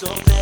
so.